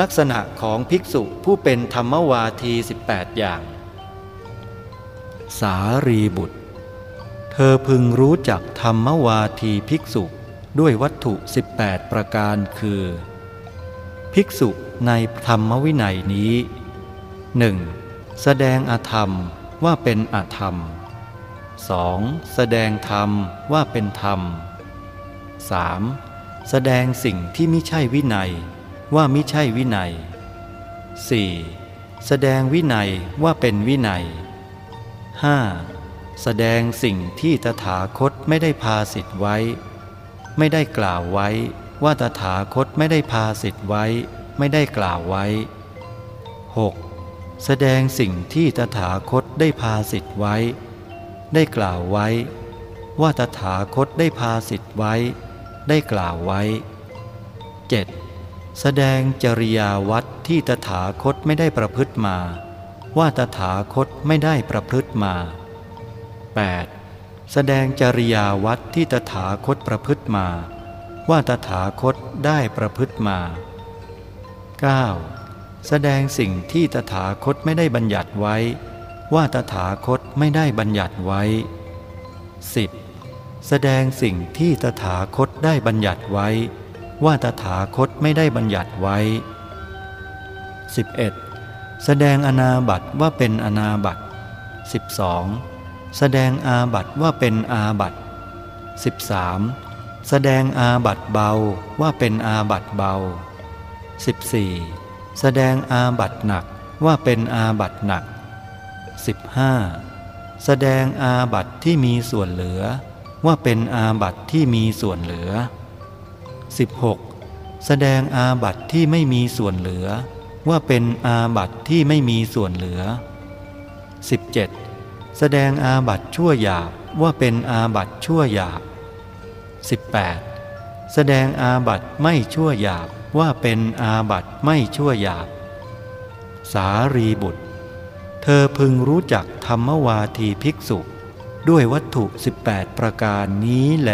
ลักษณะของภิกษุผู้เป็นธรรมวาที 18 อย่าง สารีบุตร เธอพึงรู้จักธรรมวาทีภิกษุด้วยวัตถุ 18 ประการคือ ภิกษุในธรรมวินัยนี้ 1. แสดงอธรรมว่าเป็นอธรรม 2. แสดงธรรมว่าเป็นธรรม 3. แสดงสิ่งที่ไม่ใช่วินัย ว่ามิใช่วินัย 4. แสดงวินัยว่าเป็นวินัย 5. แสดงสิ่งที่ตถาคตไม่ได้พาสิทธ์ไว้ ไม่ได้กล่าวไว้ ว่าตถาคตไม่ได้พาสิทธ์ไว้ ไม่ได้กล่าวไว้ 6. แสดงสิ่งที่ตถาคตได้พาสิทธ์ไว้ ได้กล่าวไว้ ว่าตถาคตได้พาสิทธ์ไว้ ได้กล่าวไว้ 7. แสดงจริยาวัดที่ตถาคตไม่ได้ประพฤติมา ว่าตถาคตไม่ได้ประพฤติมา 8. แสดงจริยาวัดที่ตถาคตประพฤติมา ว่าตถาคตได้ประพฤติมา 9. แสดงสิ่งที่ตถาคตไม่ได้บัญญัติไว้ ว่าตถาคตไม่ได้บัญญัติไว้ 10. แสดงสิ่งที่ตถาคตได้บัญญัติไว้ ว่าตถาคตไม่ได้บัญญัติไว้ 11. แสดงอนาบัตว่าเป็นอนาบัต 12. แสดงอาบัตว่าเป็นอาบัต 13. แสดงอาบัตเบาว่าเป็นอาบัตเบา 14. แสดงอาบัตหนักว่าเป็นอาบัตหนัก 15. แสดงอาบัตที่มีส่วนเหลือ ว่าเป็นอาบัตที่มีส่วนเหลือ 16. แสดงอาบัตที่ไม่มีส่วนเหลือ ว่าเป็นอาบัตที่ไม่มีส่วนเหลือ 17. แสดงอาบัตชั่วหยาบว่าเป็นอาบัตชั่วหยาบ 18. แสดงอาบัตไม่ชั่วหยาบว่าเป็นอาบัตไม่ชั่วหยาบ สารีบุตร เธอพึงรู้จักธรรมวาทีภิกษุ ด้วยวัตถุ 18 ประการนี้แล